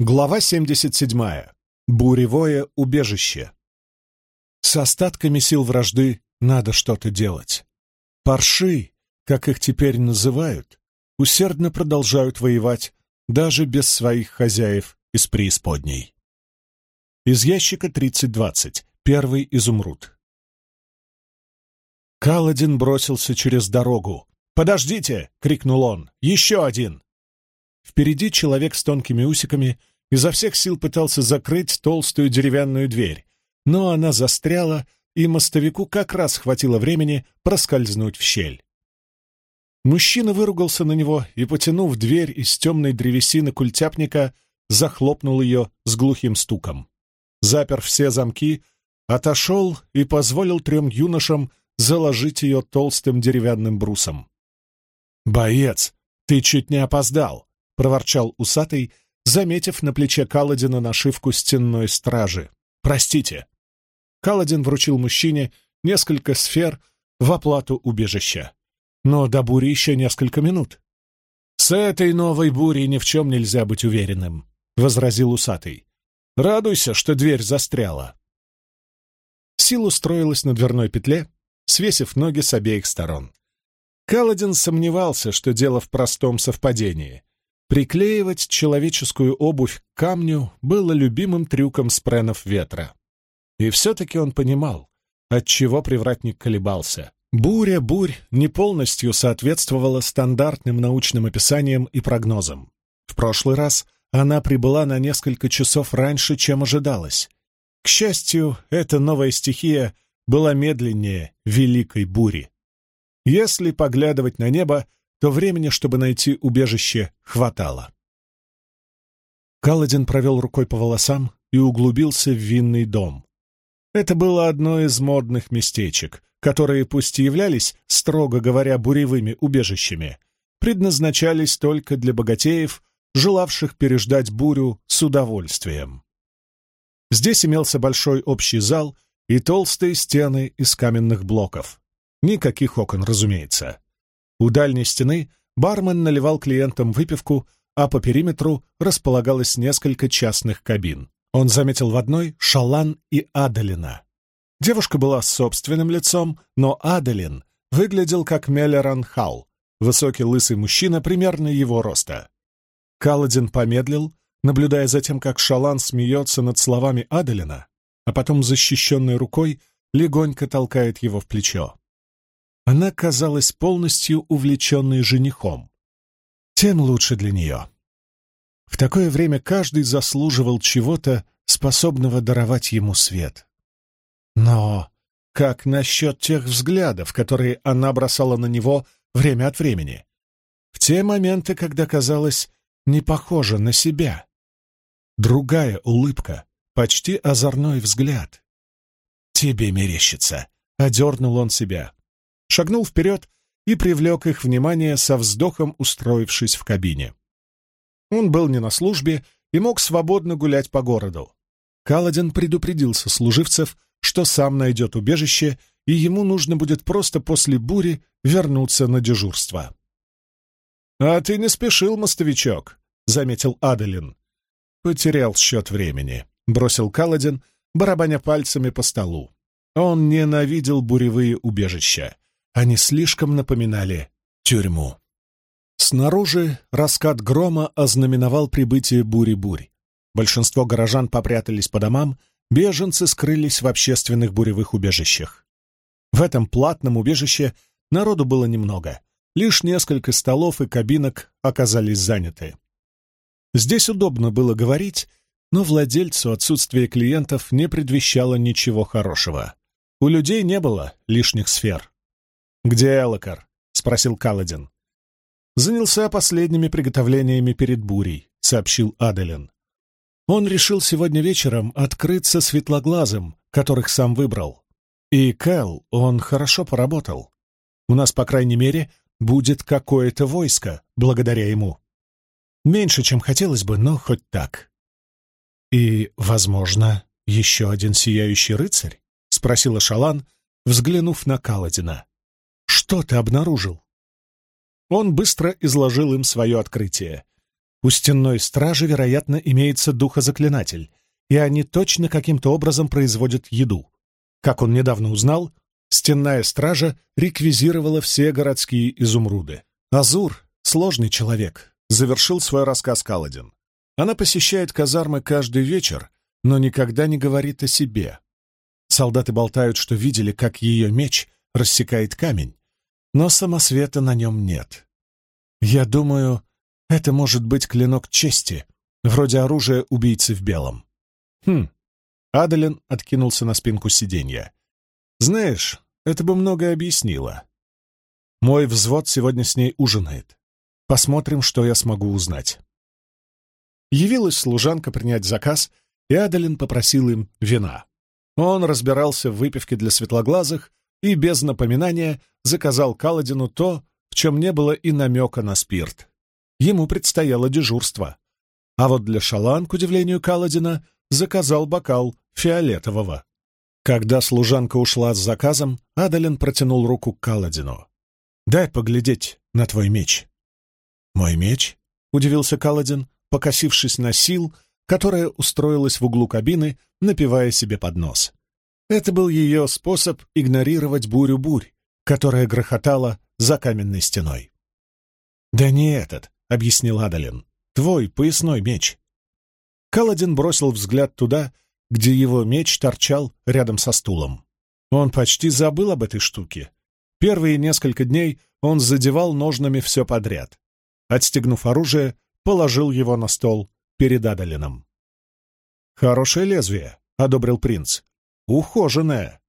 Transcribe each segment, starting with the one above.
Глава 77. Буревое убежище. С остатками сил вражды надо что-то делать. Парши, как их теперь называют, усердно продолжают воевать даже без своих хозяев из преисподней. Из ящика 3020. Первый изумруд. Каладин бросился через дорогу. «Подождите!» — крикнул он. «Еще один!» Впереди человек с тонкими усиками изо всех сил пытался закрыть толстую деревянную дверь, но она застряла, и мостовику как раз хватило времени проскользнуть в щель. Мужчина выругался на него и, потянув дверь из темной древесины культяпника, захлопнул ее с глухим стуком. Запер все замки, отошел и позволил трем юношам заложить ее толстым деревянным брусом. «Боец, ты чуть не опоздал!» Проворчал усатый, заметив на плече Каладина нашивку стенной стражи. «Простите». Каладин вручил мужчине несколько сфер в оплату убежища. Но до бури еще несколько минут. «С этой новой бурей ни в чем нельзя быть уверенным», — возразил усатый. «Радуйся, что дверь застряла». Сил устроилась на дверной петле, свесив ноги с обеих сторон. Каладин сомневался, что дело в простом совпадении. Приклеивать человеческую обувь к камню было любимым трюком спренов ветра. И все-таки он понимал, отчего привратник колебался. Буря бурь не полностью соответствовала стандартным научным описаниям и прогнозам. В прошлый раз она прибыла на несколько часов раньше, чем ожидалось. К счастью, эта новая стихия была медленнее великой бури. Если поглядывать на небо, то времени, чтобы найти убежище, хватало. Каладин провел рукой по волосам и углубился в винный дом. Это было одно из модных местечек, которые, пусть и являлись, строго говоря, буревыми убежищами, предназначались только для богатеев, желавших переждать бурю с удовольствием. Здесь имелся большой общий зал и толстые стены из каменных блоков. Никаких окон, разумеется. У дальней стены бармен наливал клиентам выпивку, а по периметру располагалось несколько частных кабин. Он заметил в одной Шалан и Адалина. Девушка была с собственным лицом, но Адалин выглядел как Меллеран Халл, высокий лысый мужчина примерно его роста. Каладин помедлил, наблюдая за тем, как Шалан смеется над словами Адалина, а потом защищенной рукой легонько толкает его в плечо. Она казалась полностью увлеченной женихом. Тем лучше для нее. В такое время каждый заслуживал чего-то, способного даровать ему свет. Но как насчет тех взглядов, которые она бросала на него время от времени? В те моменты, когда казалось не похожа на себя. Другая улыбка, почти озорной взгляд. «Тебе мерещится», — одернул он себя шагнул вперед и привлек их внимание со вздохом, устроившись в кабине. Он был не на службе и мог свободно гулять по городу. Каладин предупредил сослуживцев, что сам найдет убежище, и ему нужно будет просто после бури вернуться на дежурство. «А ты не спешил, мостовичок», — заметил Аделин. «Потерял счет времени», — бросил Каладин, барабаня пальцами по столу. Он ненавидел буревые убежища. Они слишком напоминали тюрьму. Снаружи раскат грома ознаменовал прибытие бури-бурь. Большинство горожан попрятались по домам, беженцы скрылись в общественных буревых убежищах. В этом платном убежище народу было немного. Лишь несколько столов и кабинок оказались заняты. Здесь удобно было говорить, но владельцу отсутствие клиентов не предвещало ничего хорошего. У людей не было лишних сфер. «Где Элокар?» — спросил Каладин. «Занялся последними приготовлениями перед бурей», — сообщил Аделин. «Он решил сегодня вечером открыться светлоглазым, которых сам выбрал. И, Кэл, он хорошо поработал. У нас, по крайней мере, будет какое-то войско благодаря ему. Меньше, чем хотелось бы, но хоть так». «И, возможно, еще один сияющий рыцарь?» — спросила Шалан, взглянув на Каладина. Что ты обнаружил?» Он быстро изложил им свое открытие. У стенной стражи, вероятно, имеется духозаклинатель, и они точно каким-то образом производят еду. Как он недавно узнал, стенная стража реквизировала все городские изумруды. Азур — сложный человек, завершил свой рассказ Каладин. Она посещает казармы каждый вечер, но никогда не говорит о себе. Солдаты болтают, что видели, как ее меч рассекает камень, но самосвета на нем нет. Я думаю, это может быть клинок чести, вроде оружия убийцы в белом. Хм. Адалин откинулся на спинку сиденья. Знаешь, это бы многое объяснило. Мой взвод сегодня с ней ужинает. Посмотрим, что я смогу узнать. Явилась служанка принять заказ, и Адалин попросил им вина. Он разбирался в выпивке для светлоглазых и без напоминания заказал Каладину то, в чем не было и намека на спирт. Ему предстояло дежурство. А вот для Шалан, к удивлению Каладина, заказал бокал фиолетового. Когда служанка ушла с заказом, Адалин протянул руку к Каладину. «Дай поглядеть на твой меч». «Мой меч?» — удивился Каладин, покосившись на сил, которая устроилась в углу кабины, напивая себе под нос. Это был ее способ игнорировать бурю-бурь, которая грохотала за каменной стеной. «Да не этот», — объяснил Адалин, — «твой поясной меч». Каладин бросил взгляд туда, где его меч торчал рядом со стулом. Он почти забыл об этой штуке. Первые несколько дней он задевал ножнами все подряд. Отстегнув оружие, положил его на стол перед Адалином. «Хорошее лезвие», — одобрил принц. «Ухоженное.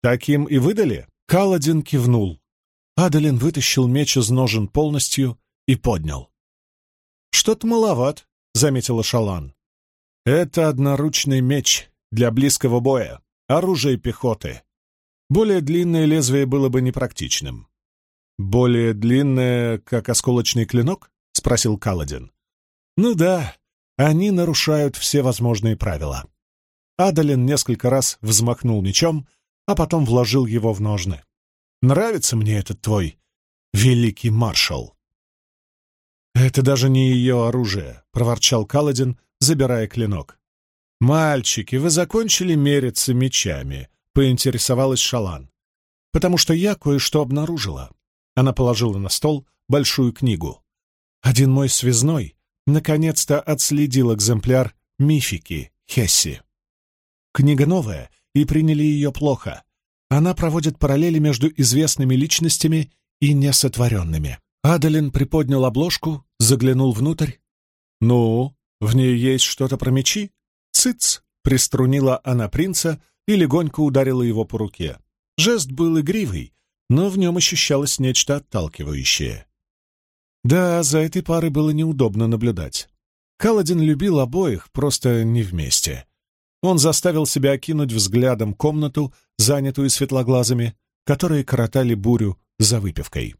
Таким и выдали?» Каладин кивнул. Адалин вытащил меч из ножен полностью и поднял. «Что-то маловат», — заметила Шалан. «Это одноручный меч для близкого боя, оружие пехоты. Более длинное лезвие было бы непрактичным». «Более длинное, как осколочный клинок?» — спросил Каладин. «Ну да, они нарушают все возможные правила». Адалин несколько раз взмахнул мечом, а потом вложил его в ножны. «Нравится мне этот твой великий маршал». «Это даже не ее оружие», — проворчал Каладин, забирая клинок. «Мальчики, вы закончили мериться мечами», — поинтересовалась Шалан. «Потому что я кое-что обнаружила». Она положила на стол большую книгу. Один мой связной наконец-то отследил экземпляр мифики Хесси. Книга новая, и приняли ее плохо. Она проводит параллели между известными личностями и несотворенными. Адалин приподнял обложку, заглянул внутрь. «Ну, в ней есть что-то про мечи?» «Цыц!» — приструнила она принца и легонько ударила его по руке. Жест был игривый, но в нем ощущалось нечто отталкивающее. Да, за этой парой было неудобно наблюдать. Каладин любил обоих, просто не вместе. Он заставил себя окинуть взглядом комнату, занятую светлоглазыми, которые коротали бурю за выпивкой.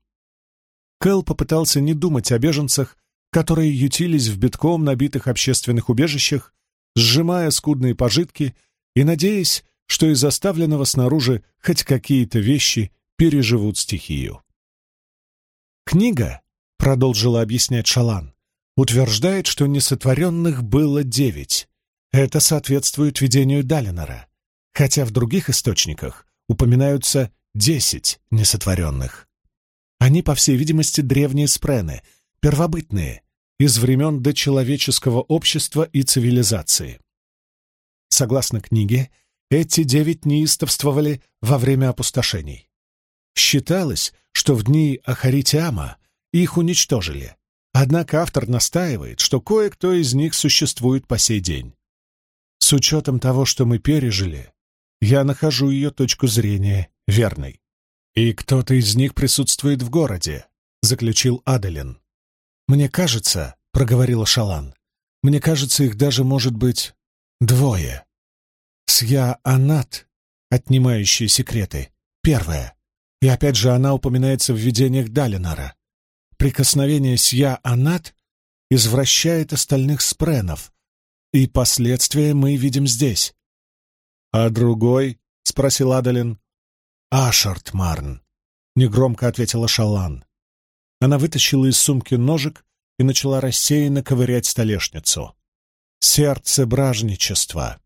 Кэл попытался не думать о беженцах, которые ютились в битком набитых общественных убежищах, сжимая скудные пожитки и надеясь, что из оставленного снаружи хоть какие-то вещи переживут стихию. «Книга», — продолжила объяснять Шалан, — утверждает, что несотворенных было девять, это соответствует видению Далинора, хотя в других источниках упоминаются десять несотворенных. Они, по всей видимости, древние спрены, первобытные, из времен дочеловеческого общества и цивилизации. Согласно книге, эти девять неистовствовали во время опустошений. Считалось, что в дни Ахаритиама их уничтожили, однако автор настаивает, что кое-кто из них существует по сей день. С учетом того, что мы пережили, я нахожу ее точку зрения верной. И кто-то из них присутствует в городе, заключил Аделин. Мне кажется, проговорила Шалан, мне кажется, их даже может быть двое. Сья Анат, отнимающие секреты, первая. И опять же она упоминается в видениях Далинара. Прикосновение Сья Анат извращает остальных спренов, и последствия мы видим здесь. — А другой? — спросил Адалин. — Ашарт Марн, — негромко ответила Шалан. Она вытащила из сумки ножик и начала рассеянно ковырять столешницу. «Сердце бражничества».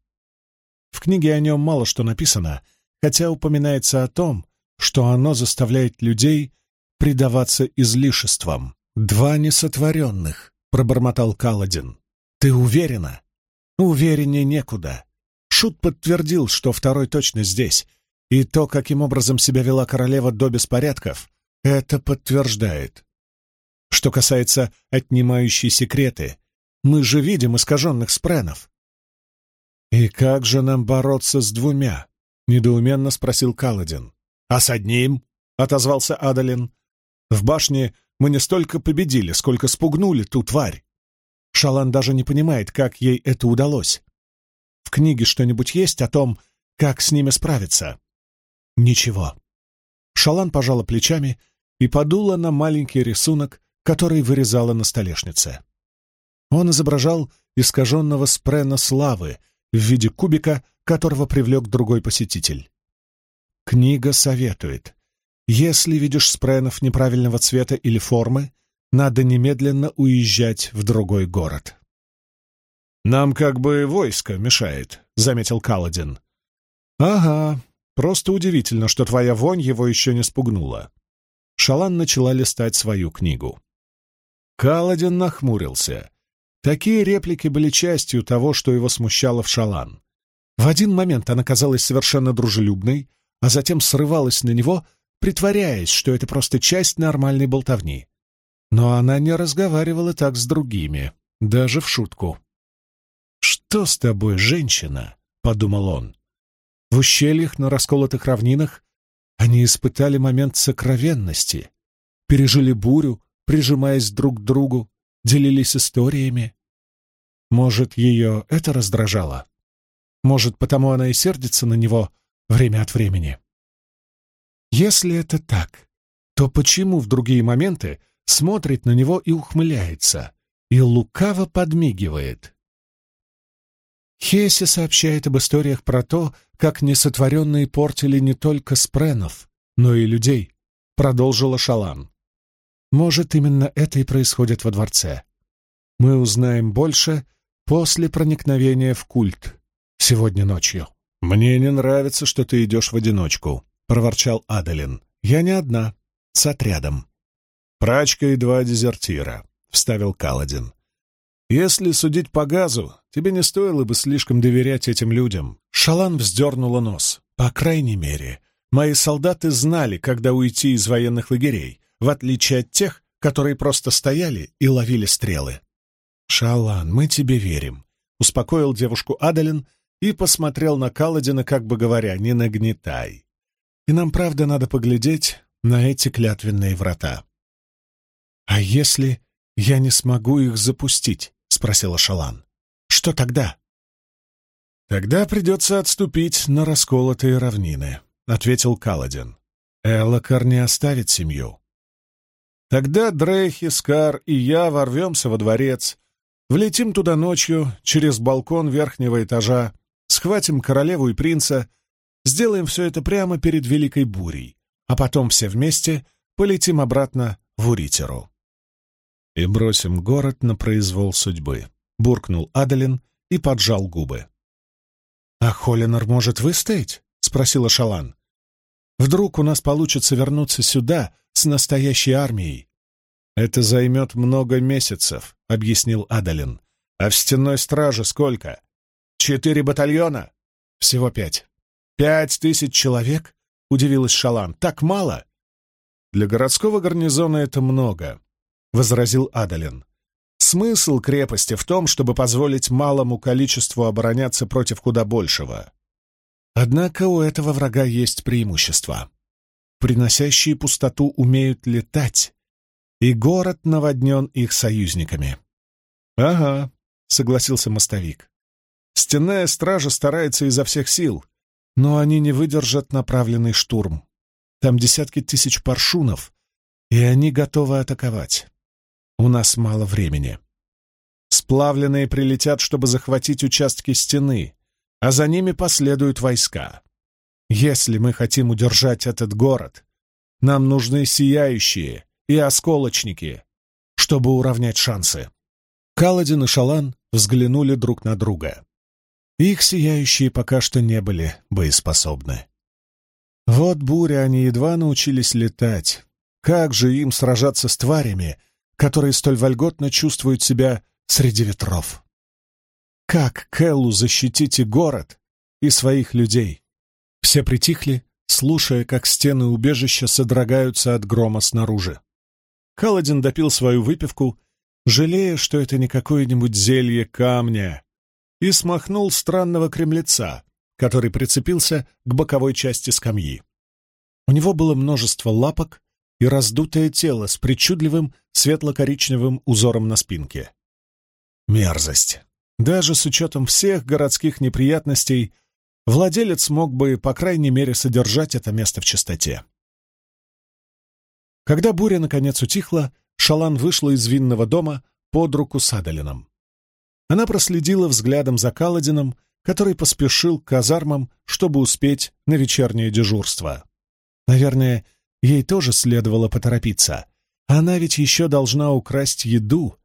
В книге о нем мало что написано, хотя упоминается о том, что оно заставляет людей предаваться излишествам. «Два несотворенных», — пробормотал Каладин. «Ты уверена?» «Увереннее некуда». Шут подтвердил, что второй точно здесь, и то, каким образом себя вела королева до беспорядков, это подтверждает. Что касается отнимающей секреты, мы же видим искаженных спренов. «И как же нам бороться с двумя?» — недоуменно спросил Каладин. «А с одним?» — отозвался Адалин. «В башне мы не столько победили, сколько спугнули ту тварь. Шалан даже не понимает, как ей это удалось. В книге что-нибудь есть о том, как с ними справиться?» «Ничего». Шалан пожала плечами и подула на маленький рисунок, который вырезала на столешнице. Он изображал искаженного спрена славы в виде кубика, которого привлек другой посетитель. Книга советует, если видишь спренов неправильного цвета или формы, надо немедленно уезжать в другой город. «Нам как бы войско мешает», — заметил Каладин. «Ага, просто удивительно, что твоя вонь его еще не спугнула». Шалан начала листать свою книгу. Каладин нахмурился. Такие реплики были частью того, что его смущало в Шалан. В один момент она казалась совершенно дружелюбной, а затем срывалась на него, притворяясь, что это просто часть нормальной болтовни. Но она не разговаривала так с другими, даже в шутку. «Что с тобой, женщина?» — подумал он. В ущельях на расколотых равнинах они испытали момент сокровенности, пережили бурю, прижимаясь друг к другу, делились историями. Может, ее это раздражало? Может, потому она и сердится на него время от времени? Если это так, то почему в другие моменты смотрит на него и ухмыляется, и лукаво подмигивает? Хесси сообщает об историях про то, как несотворенные портили не только спренов, но и людей, продолжила Шалан. Может, именно это и происходит во дворце. Мы узнаем больше после проникновения в культ сегодня ночью. «Мне не нравится, что ты идешь в одиночку», — проворчал Адалин. «Я не одна, с отрядом». «Прачка и два дезертира», — вставил Каладин. «Если судить по газу, тебе не стоило бы слишком доверять этим людям». Шалан вздернула нос. «По крайней мере, мои солдаты знали, когда уйти из военных лагерей, в отличие от тех, которые просто стояли и ловили стрелы. «Шалан, мы тебе верим», — успокоил девушку Адалин и посмотрел на Каладина, как бы говоря, «не нагнетай». «И нам, правда, надо поглядеть на эти клятвенные врата». «А если я не смогу их запустить?» — спросила Шалан. «Что тогда?» «Тогда придется отступить на расколотые равнины», — ответил Каладин. «Элокар не оставит семью. Тогда Дрейхи, Скар и я ворвемся во дворец, влетим туда ночью через балкон верхнего этажа, схватим королеву и принца, сделаем все это прямо перед Великой Бурей, а потом все вместе полетим обратно в Уритеру. И бросим город на произвол судьбы, — буркнул Адалин и поджал губы. — А Холлинор может выстоять? — спросила Шалан. — Вдруг у нас получится вернуться сюда с настоящей армией. «Это займет много месяцев», — объяснил Адалин. «А в стенной страже сколько? Четыре батальона?» «Всего пять». «Пять тысяч человек?» — удивилась Шалан. «Так мало?» «Для городского гарнизона это много», — возразил Адалин. «Смысл крепости в том, чтобы позволить малому количеству обороняться против куда большего. Однако у этого врага есть преимущество приносящие пустоту, умеют летать, и город наводнен их союзниками. «Ага», — согласился мостовик. «Стенная стража старается изо всех сил, но они не выдержат направленный штурм. Там десятки тысяч паршунов, и они готовы атаковать. У нас мало времени. Сплавленные прилетят, чтобы захватить участки стены, а за ними последуют войска. Если мы хотим удержать этот город, нам нужны сияющие и осколочники, чтобы уравнять шансы. Каладин и Шалан взглянули друг на друга. Их сияющие пока что не были боеспособны. Вот буря, они едва научились летать. Как же им сражаться с тварями, которые столь вольготно чувствуют себя среди ветров? Как Келлу защитить и город, и своих людей? Все притихли, слушая, как стены убежища содрогаются от грома снаружи. Каладин допил свою выпивку, жалея, что это не какое-нибудь зелье камня, и смахнул странного кремлеца, который прицепился к боковой части скамьи. У него было множество лапок и раздутое тело с причудливым светло-коричневым узором на спинке. Мерзость. Даже с учетом всех городских неприятностей, владелец мог бы, по крайней мере, содержать это место в чистоте. Когда буря наконец утихла, Шалан вышла из винного дома под руку с Адалином. Она проследила взглядом за Каладином, который поспешил к казармам, чтобы успеть на вечернее дежурство. Наверное, ей тоже следовало поторопиться. Она ведь еще должна украсть еду,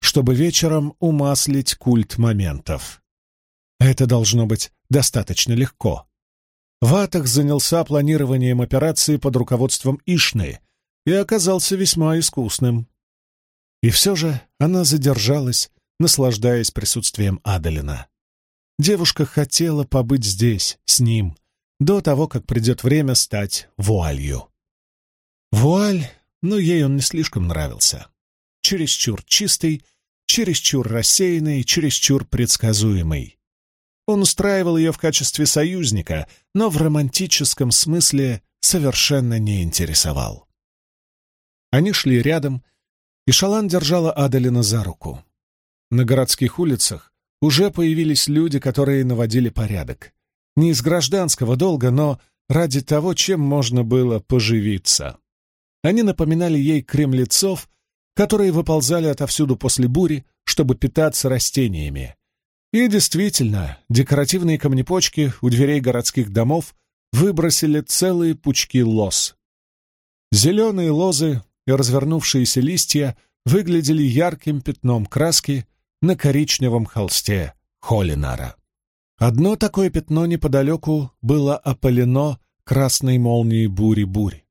чтобы вечером умаслить культ моментов. Это должно быть достаточно легко. Ватах занялся планированием операции под руководством Ишны и оказался весьма искусным. И все же она задержалась наслаждаясь присутствием Адалина. Девушка хотела побыть здесь, с ним, до того, как придет время стать вуалью. Вуаль, но ей он не слишком нравился. Чересчур чистый, чересчур рассеянный, чересчур предсказуемый. Он устраивал ее в качестве союзника, но в романтическом смысле совершенно не интересовал. Они шли рядом, и Шалан держала Адалина за руку. На городских улицах уже появились люди, которые наводили порядок. Не из гражданского долга, но ради того, чем можно было поживиться. Они напоминали ей кремлецов, которые выползали отовсюду после бури, чтобы питаться растениями. И действительно, декоративные камнепочки у дверей городских домов выбросили целые пучки лоз. Зеленые лозы и развернувшиеся листья выглядели ярким пятном краски, на коричневом холсте Холинара. Одно такое пятно неподалеку было опалено красной молнией бури-бури.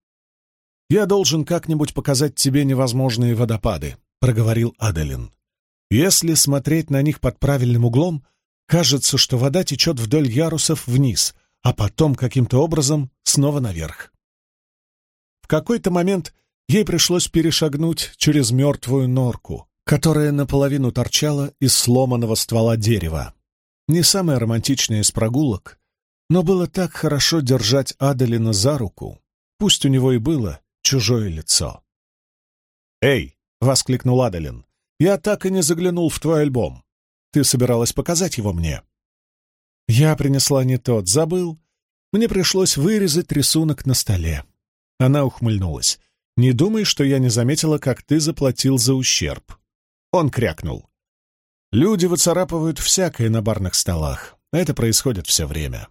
«Я должен как-нибудь показать тебе невозможные водопады», — проговорил Аделин. «Если смотреть на них под правильным углом, кажется, что вода течет вдоль ярусов вниз, а потом каким-то образом снова наверх». В какой-то момент ей пришлось перешагнуть через мертвую норку, которая наполовину торчала из сломанного ствола дерева. Не самая романтичная из прогулок, но было так хорошо держать Аделина за руку, пусть у него и было чужое лицо. «Эй!» — воскликнул Аделин. «Я так и не заглянул в твой альбом. Ты собиралась показать его мне?» «Я принесла не тот, забыл. Мне пришлось вырезать рисунок на столе». Она ухмыльнулась. «Не думай, что я не заметила, как ты заплатил за ущерб. Он крякнул. Люди выцарапывают всякое на барных столах. Это происходит все время.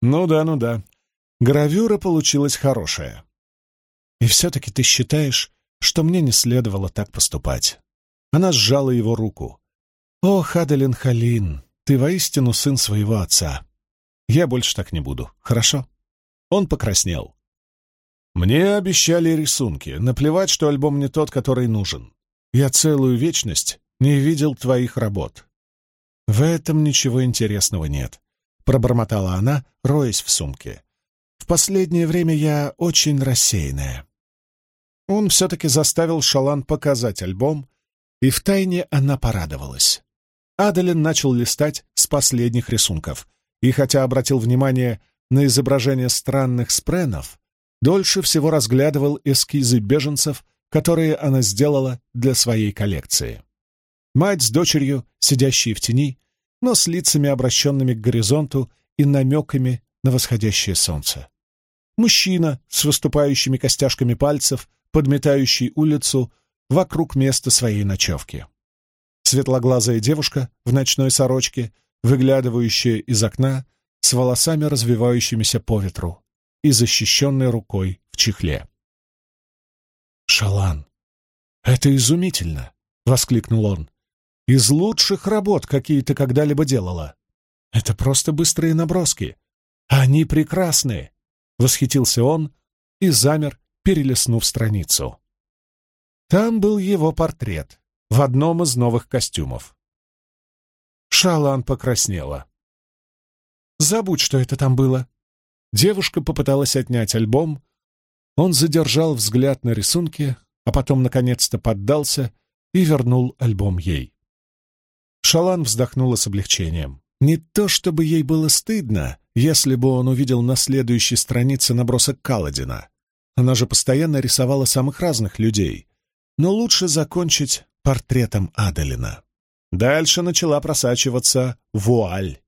Ну да, ну да. Гравюра получилась хорошая. И все-таки ты считаешь, что мне не следовало так поступать. Она сжала его руку. «О, Хаделин Халин, ты воистину сын своего отца. Я больше так не буду, хорошо?» Он покраснел. «Мне обещали рисунки. Наплевать, что альбом не тот, который нужен. Я целую вечность не видел твоих работ. В этом ничего интересного нет, — пробормотала она, роясь в сумке. В последнее время я очень рассеянная. Он все-таки заставил Шалан показать альбом, и втайне она порадовалась. Адалин начал листать с последних рисунков, и хотя обратил внимание на изображение странных спренов, дольше всего разглядывал эскизы беженцев которые она сделала для своей коллекции. Мать с дочерью, сидящие в тени, но с лицами, обращенными к горизонту и намеками на восходящее солнце. Мужчина с выступающими костяшками пальцев, подметающий улицу вокруг места своей ночевки. Светлоглазая девушка в ночной сорочке, выглядывающая из окна, с волосами, развивающимися по ветру, и защищенной рукой в чехле. Шалан. «Это изумительно!» — воскликнул он. «Из лучших работ, какие ты когда-либо делала. Это просто быстрые наброски. Они прекрасны!» — восхитился он и замер, перелистнув страницу. Там был его портрет в одном из новых костюмов. Шалан покраснела. «Забудь, что это там было». Девушка попыталась отнять альбом. Он задержал взгляд на рисунке, а потом наконец-то поддался и вернул альбом ей. Шалан вздохнула с облегчением. Не то чтобы ей было стыдно, если бы он увидел на следующей странице набросок Каладина. Она же постоянно рисовала самых разных людей. Но лучше закончить портретом Адалина. Дальше начала просачиваться вуаль.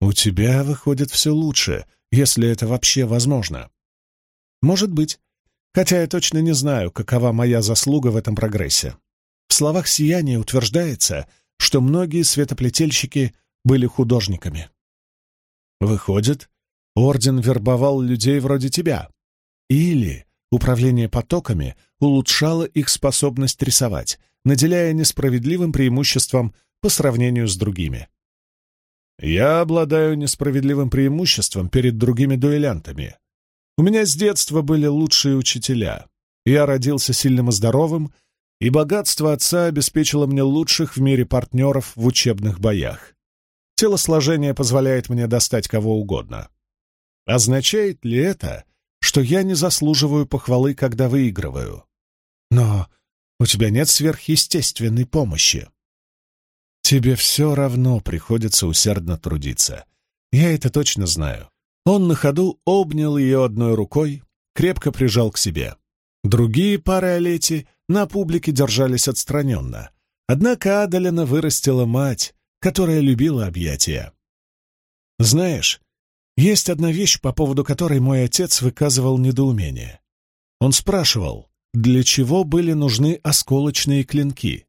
«У тебя выходит все лучше, если это вообще возможно». «Может быть, хотя я точно не знаю, какова моя заслуга в этом прогрессе. В словах сияния утверждается, что многие светоплетельщики были художниками. Выходит, орден вербовал людей вроде тебя. Или управление потоками улучшало их способность рисовать, наделяя несправедливым преимуществом по сравнению с другими. Я обладаю несправедливым преимуществом перед другими дуэлянтами. У меня с детства были лучшие учителя. Я родился сильным и здоровым, и богатство отца обеспечило мне лучших в мире партнеров в учебных боях. Телосложение позволяет мне достать кого угодно. Означает ли это, что я не заслуживаю похвалы, когда выигрываю? Но у тебя нет сверхъестественной помощи. Тебе все равно приходится усердно трудиться. Я это точно знаю. Он на ходу обнял ее одной рукой, крепко прижал к себе. Другие пары Олети на публике держались отстраненно. Однако Адалина вырастила мать, которая любила объятия. Знаешь, есть одна вещь, по поводу которой мой отец выказывал недоумение. Он спрашивал, для чего были нужны осколочные клинки?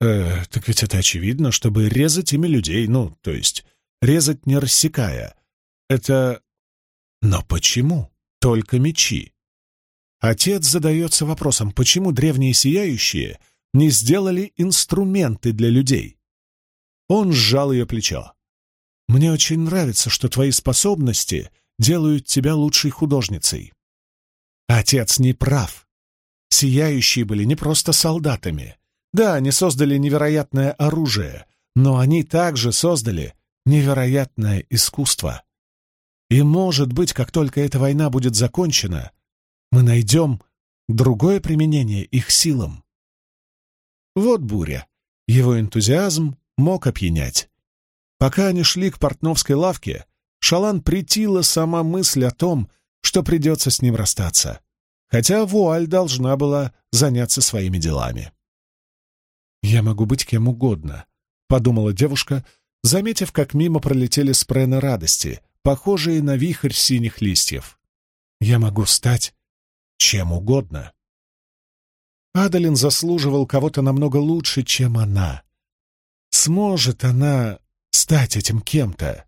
Э, так ведь это очевидно, чтобы резать ими людей, ну, то есть резать не рассекая. Это... Но почему только мечи? Отец задается вопросом, почему древние сияющие не сделали инструменты для людей? Он сжал ее плечо. «Мне очень нравится, что твои способности делают тебя лучшей художницей». Отец не прав. Сияющие были не просто солдатами. Да, они создали невероятное оружие, но они также создали невероятное искусство. И, может быть, как только эта война будет закончена, мы найдем другое применение их силам. Вот буря. Его энтузиазм мог опьянять. Пока они шли к портновской лавке, Шалан притила сама мысль о том, что придется с ним расстаться хотя вуаль должна была заняться своими делами. «Я могу быть кем угодно», — подумала девушка, заметив, как мимо пролетели спрены радости, похожие на вихрь синих листьев. «Я могу стать чем угодно». Адалин заслуживал кого-то намного лучше, чем она. Сможет она стать этим кем-то,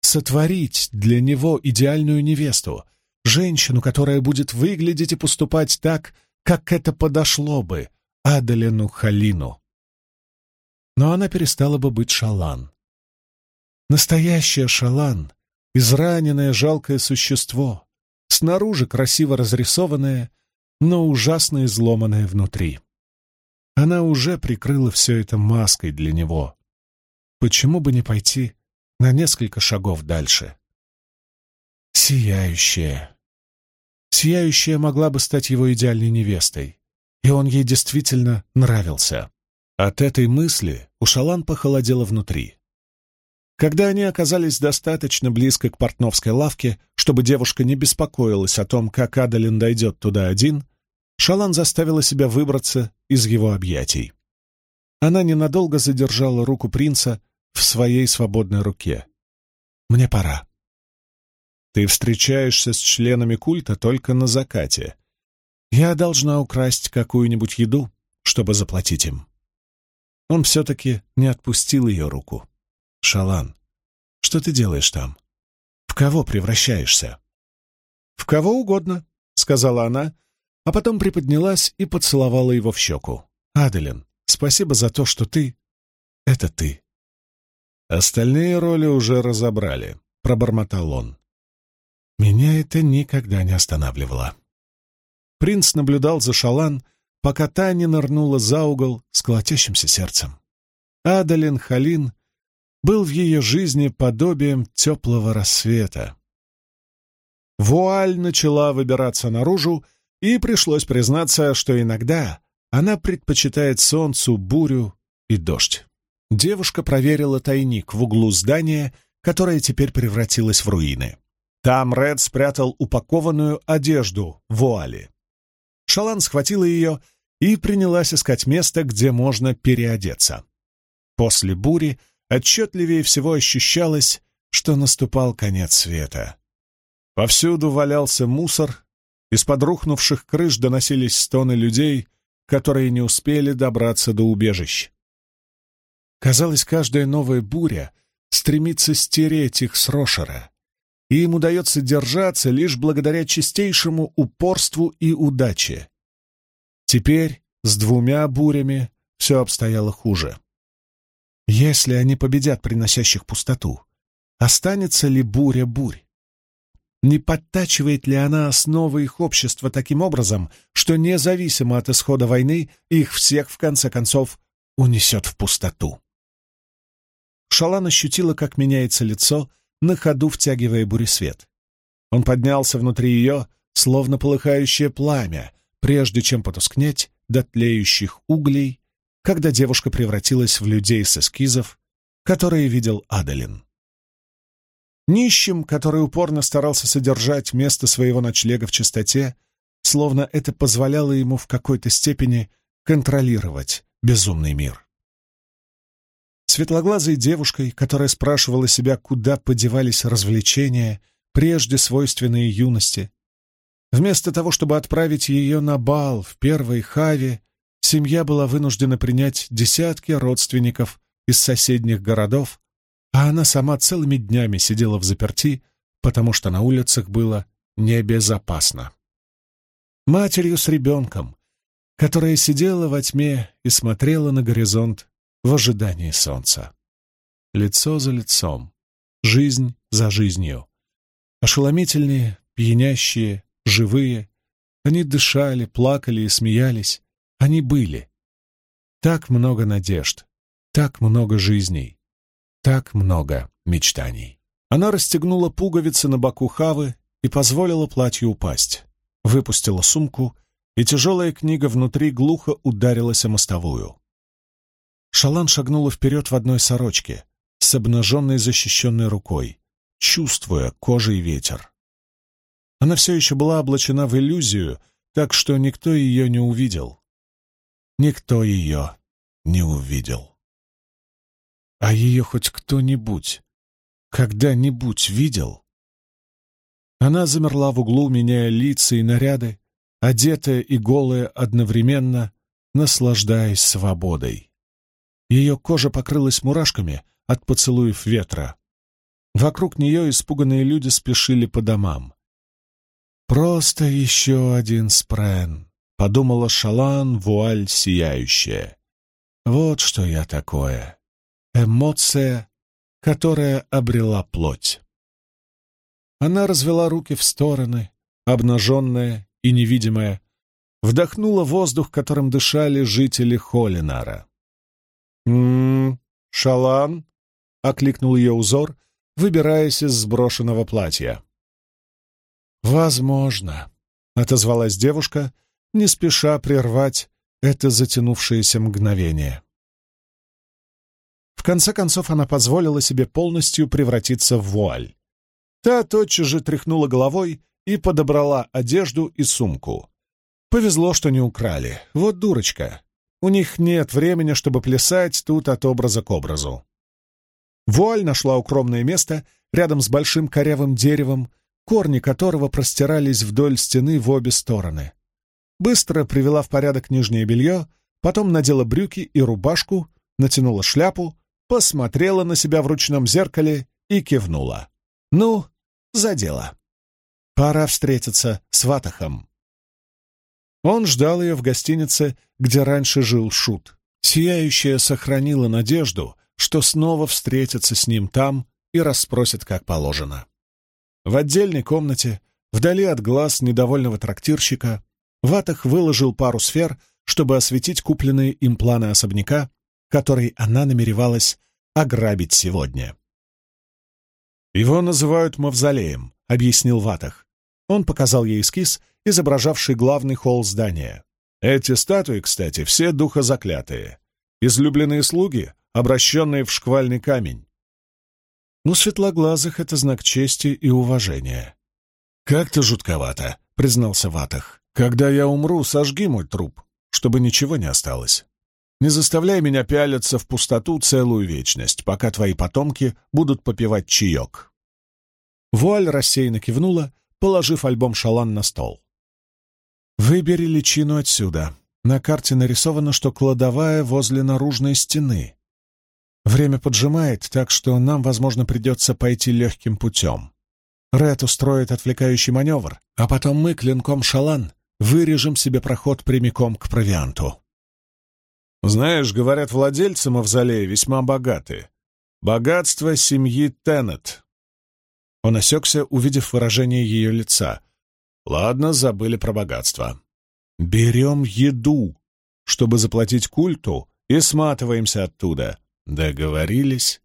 сотворить для него идеальную невесту, женщину, которая будет выглядеть и поступать так, как это подошло бы Аделину Халину. Но она перестала бы быть шалан. Настоящая шалан, израненное жалкое существо, снаружи красиво разрисованное, но ужасно изломанное внутри. Она уже прикрыла все это маской для него. Почему бы не пойти на несколько шагов дальше? Сияющая, Сияющая могла бы стать его идеальной невестой, и он ей действительно нравился. От этой мысли у Шалан похолодело внутри. Когда они оказались достаточно близко к портновской лавке, чтобы девушка не беспокоилась о том, как Адалин дойдет туда один, Шалан заставила себя выбраться из его объятий. Она ненадолго задержала руку принца в своей свободной руке. «Мне пора», ты встречаешься с членами культа только на закате. Я должна украсть какую-нибудь еду, чтобы заплатить им. Он все-таки не отпустил ее руку. «Шалан, что ты делаешь там? В кого превращаешься?» «В кого угодно», — сказала она, а потом приподнялась и поцеловала его в щеку. «Аделин, спасибо за то, что ты — это ты». «Остальные роли уже разобрали», — пробормотал он. Меня это никогда не останавливало. Принц наблюдал за Шалан, пока та не нырнула за угол с колотящимся сердцем. Адалин Халин был в ее жизни подобием теплого рассвета. Вуаль начала выбираться наружу, и пришлось признаться, что иногда она предпочитает солнцу бурю и дождь. Девушка проверила тайник в углу здания, которое теперь превратилось в руины. Там Ред спрятал упакованную одежду вуали. Шалан схватила ее и принялась искать место, где можно переодеться. После бури отчетливее всего ощущалось, что наступал конец света. Повсюду валялся мусор, из-под рухнувших крыш доносились стоны людей, которые не успели добраться до убежищ. Казалось, каждая новая буря стремится стереть их с Рошера, и им удается держаться лишь благодаря чистейшему упорству и удаче. Теперь с двумя бурями все обстояло хуже. Если они победят приносящих пустоту, останется ли буря бурь? Не подтачивает ли она основы их общества таким образом, что независимо от исхода войны их всех, в конце концов, унесет в пустоту? Шалан ощутила, как меняется лицо, на ходу втягивая буресвет. Он поднялся внутри ее, словно полыхающее пламя, прежде чем потускнеть до тлеющих углей, когда девушка превратилась в людей с эскизов, которые видел Адалин. Нищим, который упорно старался содержать место своего ночлега в чистоте, словно это позволяло ему в какой-то степени контролировать безумный мир. Светлоглазой девушкой, которая спрашивала себя, куда подевались развлечения, прежде свойственные юности. Вместо того, чтобы отправить ее на бал в первой хаве, семья была вынуждена принять десятки родственников из соседних городов, а она сама целыми днями сидела в заперти, потому что на улицах было небезопасно. Матерью с ребенком, которая сидела во тьме и смотрела на горизонт в ожидании солнца. Лицо за лицом, жизнь за жизнью. Ошеломительные, пьянящие, живые. Они дышали, плакали и смеялись. Они были. Так много надежд, так много жизней, так много мечтаний. Она расстегнула пуговицы на боку Хавы и позволила платью упасть. Выпустила сумку, и тяжелая книга внутри глухо ударилась о мостовую. Шалан шагнула вперед в одной сорочке, с обнаженной защищенной рукой, чувствуя кожей ветер. Она все еще была облачена в иллюзию, так что никто ее не увидел. Никто ее не увидел. А ее хоть кто-нибудь когда-нибудь видел? Она замерла в углу, меняя лица и наряды, одетая и голая одновременно, наслаждаясь свободой. Ее кожа покрылась мурашками от поцелуев ветра. Вокруг нее испуганные люди спешили по домам. «Просто еще один спрен», — подумала Шалан, вуаль сияющая. «Вот что я такое. Эмоция, которая обрела плоть». Она развела руки в стороны, обнаженная и невидимая, вдохнула воздух, которым дышали жители Холинара. «М-м, Шалан?» — окликнул ее узор, выбираясь из сброшенного платья. «Возможно», — отозвалась девушка, не спеша прервать это затянувшееся мгновение. В конце концов она позволила себе полностью превратиться в вуаль. Та тотчас же тряхнула головой и подобрала одежду и сумку. Повезло, что не украли. Вот дурочка. У них нет времени, чтобы плясать тут от образа к образу. Вуаль нашла укромное место рядом с большим корявым деревом, корни которого простирались вдоль стены в обе стороны. Быстро привела в порядок нижнее белье, потом надела брюки и рубашку, натянула шляпу, посмотрела на себя в ручном зеркале и кивнула. «Ну, за дело. Пора встретиться с Ватахом». Он ждал ее в гостинице, где раньше жил Шут. Сияющая сохранила надежду, что снова встретится с ним там и расспросит, как положено. В отдельной комнате, вдали от глаз недовольного трактирщика, Ватах выложил пару сфер, чтобы осветить купленные им планы особняка, который она намеревалась ограбить сегодня. «Его называют мавзолеем», — объяснил Ватах. Он показал ей эскиз, изображавший главный холл здания. Эти статуи, кстати, все духозаклятые. Излюбленные слуги, обращенные в шквальный камень. У светлоглазых это знак чести и уважения. «Как-то жутковато», — признался Ватах. «Когда я умру, сожги мой труп, чтобы ничего не осталось. Не заставляй меня пялиться в пустоту целую вечность, пока твои потомки будут попивать чаек». Вуаль рассеянно кивнула, положив альбом «Шалан» на стол. «Выбери личину отсюда. На карте нарисовано, что кладовая возле наружной стены. Время поджимает, так что нам, возможно, придется пойти легким путем. Ред устроит отвлекающий маневр, а потом мы клинком шалан вырежем себе проход прямиком к провианту. Знаешь, говорят, владельцы мавзолея весьма богаты. Богатство семьи Теннет. Он осекся, увидев выражение ее лица. Ладно, забыли про богатство. Берем еду, чтобы заплатить культу, и сматываемся оттуда. Договорились.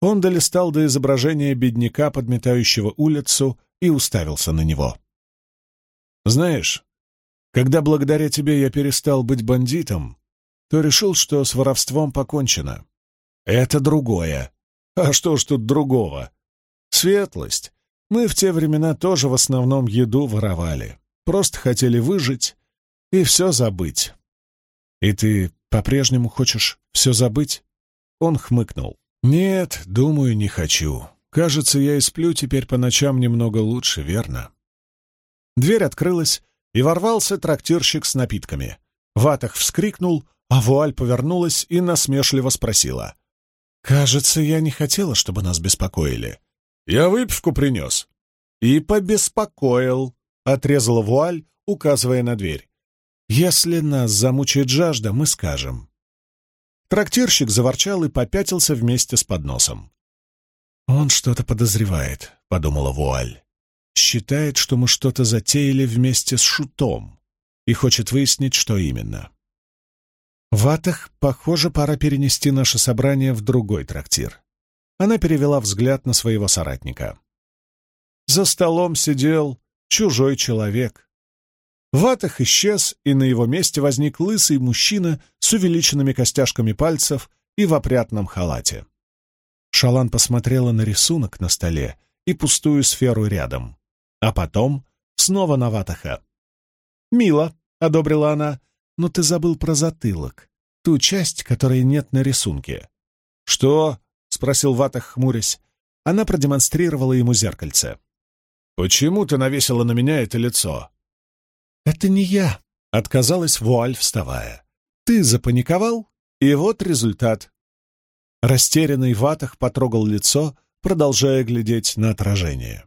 Он долистал до изображения бедняка, подметающего улицу, и уставился на него. «Знаешь, когда благодаря тебе я перестал быть бандитом, то решил, что с воровством покончено. Это другое. А что ж тут другого? Светлость. Мы в те времена тоже в основном еду воровали. Просто хотели выжить и все забыть. И ты по-прежнему хочешь все забыть? Он хмыкнул. «Нет, думаю, не хочу. Кажется, я и сплю теперь по ночам немного лучше, верно?» Дверь открылась, и ворвался трактирщик с напитками. Ватах вскрикнул, а вуаль повернулась и насмешливо спросила. «Кажется, я не хотела, чтобы нас беспокоили. Я выпивку принес». «И побеспокоил», — отрезала вуаль, указывая на дверь. «Если нас замучает жажда, мы скажем. Трактирщик заворчал и попятился вместе с подносом. «Он что-то подозревает», — подумала Вуаль. «Считает, что мы что-то затеяли вместе с Шутом и хочет выяснить, что именно». В Атах, похоже, пора перенести наше собрание в другой трактир. Она перевела взгляд на своего соратника. За столом сидел чужой человек, Ватах исчез, и на его месте возник лысый мужчина с увеличенными костяшками пальцев и в опрятном халате. Шалан посмотрела на рисунок на столе и пустую сферу рядом, а потом снова на Ватаха. «Мило», — одобрила она, — «но ты забыл про затылок, ту часть, которой нет на рисунке». «Что?» — спросил Ватах, хмурясь. Она продемонстрировала ему зеркальце. «Почему ты навесила на меня это лицо?» «Это не я», — отказалась вуаль, вставая. «Ты запаниковал, и вот результат». Растерянный Ватах потрогал лицо, продолжая глядеть на отражение.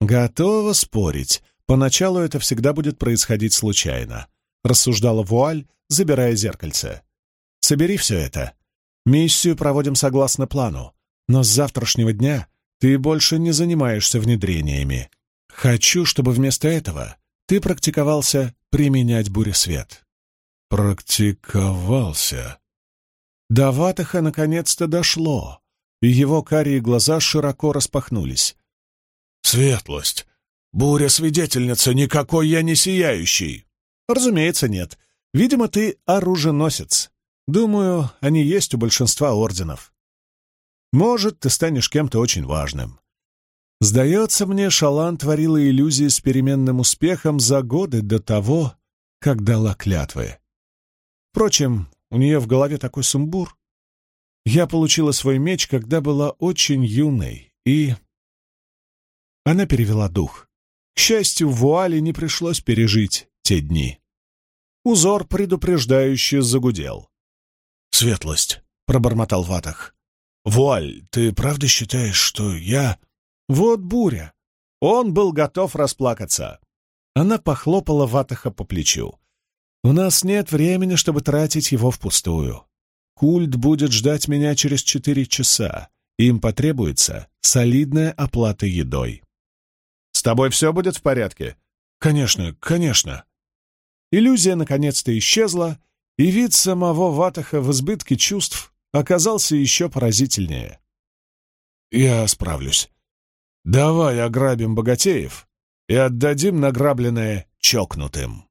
«Готова спорить. Поначалу это всегда будет происходить случайно», — рассуждала вуаль, забирая зеркальце. «Собери все это. Миссию проводим согласно плану, но с завтрашнего дня ты больше не занимаешься внедрениями. Хочу, чтобы вместо этого ты практиковался применять буресвет. Практиковался. До Ватаха наконец-то дошло, и его карие глаза широко распахнулись. «Светлость! Буря-свидетельница, никакой я не сияющий!» «Разумеется, нет. Видимо, ты оруженосец. Думаю, они есть у большинства орденов. Может, ты станешь кем-то очень важным. Сдается мне, Шалан творила иллюзии с переменным успехом за годы до того, как дала клятвы. Впрочем, у нее в голове такой сумбур. Я получила свой меч, когда была очень юной, и... Она перевела дух. К счастью, в вуале не пришлось пережить те дни. Узор предупреждающий загудел. «Светлость», — пробормотал Ватах. «Вуаль, ты правда считаешь, что я...» Вот буря. Он был готов расплакаться. Она похлопала Ватаха по плечу. «У нас нет времени, чтобы тратить его впустую. Культ будет ждать меня через четыре часа. Им потребуется солидная оплата едой». «С тобой все будет в порядке?» «Конечно, конечно». Иллюзия наконец-то исчезла, и вид самого Ватаха в избытке чувств оказался еще поразительнее. «Я справлюсь. Давай ограбим богатеев и отдадим награбленное чокнутым».